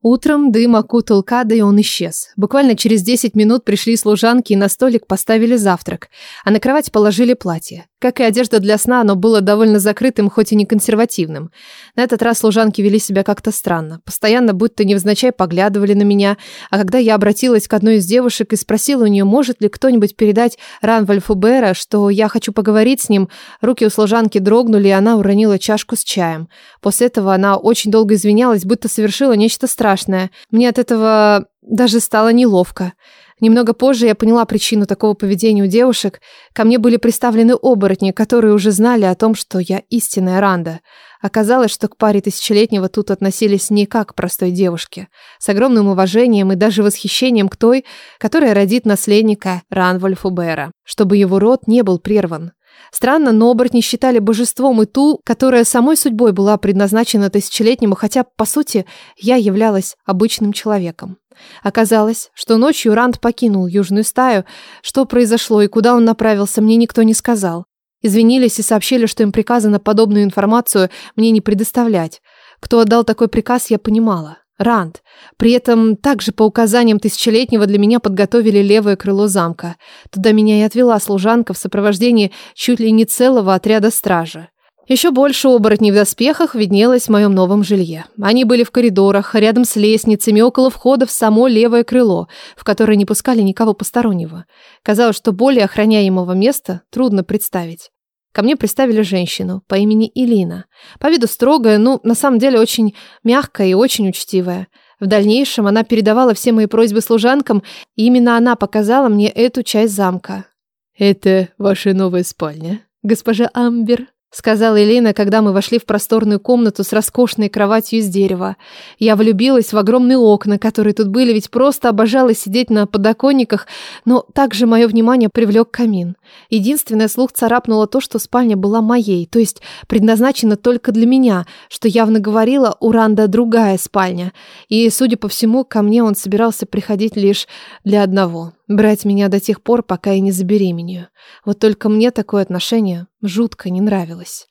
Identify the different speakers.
Speaker 1: Утром дым окутал Када, и он исчез. Буквально через 10 минут пришли служанки и на столик поставили завтрак, а на кровать положили платье. Как и одежда для сна, оно было довольно закрытым, хоть и не консервативным. На этот раз служанки вели себя как-то странно. Постоянно, будто невзначай, поглядывали на меня. А когда я обратилась к одной из девушек и спросила у нее, может ли кто-нибудь передать Ранвальфу Бера, что я хочу поговорить с ним, руки у служанки дрогнули, и она уронила чашку с чаем. После этого она очень долго извинялась, будто совершила нечто странное страшное. Мне от этого даже стало неловко. Немного позже я поняла причину такого поведения у девушек. Ко мне были представлены оборотни, которые уже знали о том, что я истинная Ранда. Оказалось, что к паре тысячелетнего тут относились не как к простой девушке, с огромным уважением и даже восхищением к той, которая родит наследника Ранвольфу Бэра, чтобы его род не был прерван. Странно, но оборотни считали божеством и ту, которая самой судьбой была предназначена тысячелетнему, хотя, по сути, я являлась обычным человеком. Оказалось, что ночью Ранд покинул южную стаю. Что произошло и куда он направился, мне никто не сказал. Извинились и сообщили, что им приказано подобную информацию мне не предоставлять. Кто отдал такой приказ, я понимала. Ранд. При этом также по указаниям тысячелетнего для меня подготовили левое крыло замка. Туда меня и отвела служанка в сопровождении чуть ли не целого отряда стражи. Еще больше оборотней в доспехах виднелось в моем новом жилье. Они были в коридорах, рядом с лестницами, около входа в само левое крыло, в которое не пускали никого постороннего. Казалось, что более охраняемого места трудно представить. Ко мне представили женщину по имени Илина. По виду строгая, но на самом деле очень мягкая и очень учтивая. В дальнейшем она передавала все мои просьбы служанкам, и именно она показала мне эту часть замка. «Это ваша новая спальня, госпожа Амбер?» сказала Елена, когда мы вошли в просторную комнату с роскошной кроватью из дерева. Я влюбилась в огромные окна, которые тут были, ведь просто обожала сидеть на подоконниках, но также мое внимание привлек камин. Единственное, слух царапнуло то, что спальня была моей, то есть предназначена только для меня, что явно говорила у Ранда другая спальня. И, судя по всему, ко мне он собирался приходить лишь для одного. Брать меня до тех пор, пока я не забеременею. Вот только мне такое отношение жутко не нравилось.